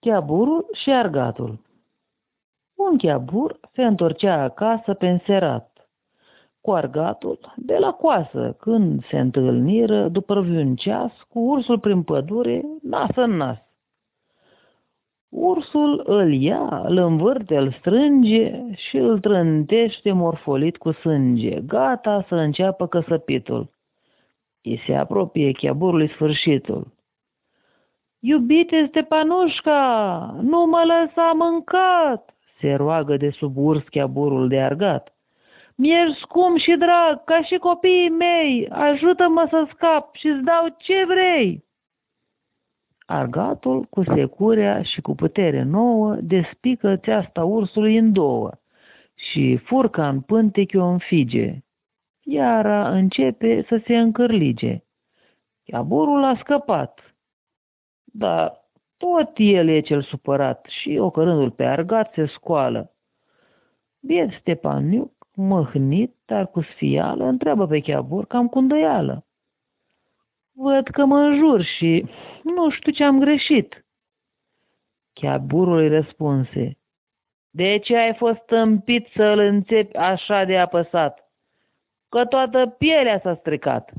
Chiaburul și argatul Un chiabur se întorcea acasă pe înserat, cu argatul de la coasă, când se întâlniră după un ceas cu ursul prin pădure, nas în nas. Ursul îl ia, îl învârte, îl strânge și îl trântește morfolit cu sânge, gata să înceapă căsăpitul. I se apropie chiaburului sfârșitul. Iubite Stepanușca, nu mă lăsa mâncat, se roagă de sub urs chiaburul de argat. Mi-ești scump și drag, ca și copiii mei, ajută-mă să scap și-ți dau ce vrei. Argatul, cu securea și cu putere nouă, despică țeasta ursului în două și furca în pântechi o înfige. Iara începe să se încărlige. Chiaburul a scăpat, dar tot el e cel supărat și, ocărându-l pe argat, se scoală. Biet Stepaniuc, măhnit, dar cu sfială, întreabă pe Chiabur cam cu îndoială. Văd că mă înjur și nu știu ce am greșit. Chiaburul îi răspunse, De ce ai fost tâmpit să-l înțepi așa de apăsat? Că toată pielea s-a stricat.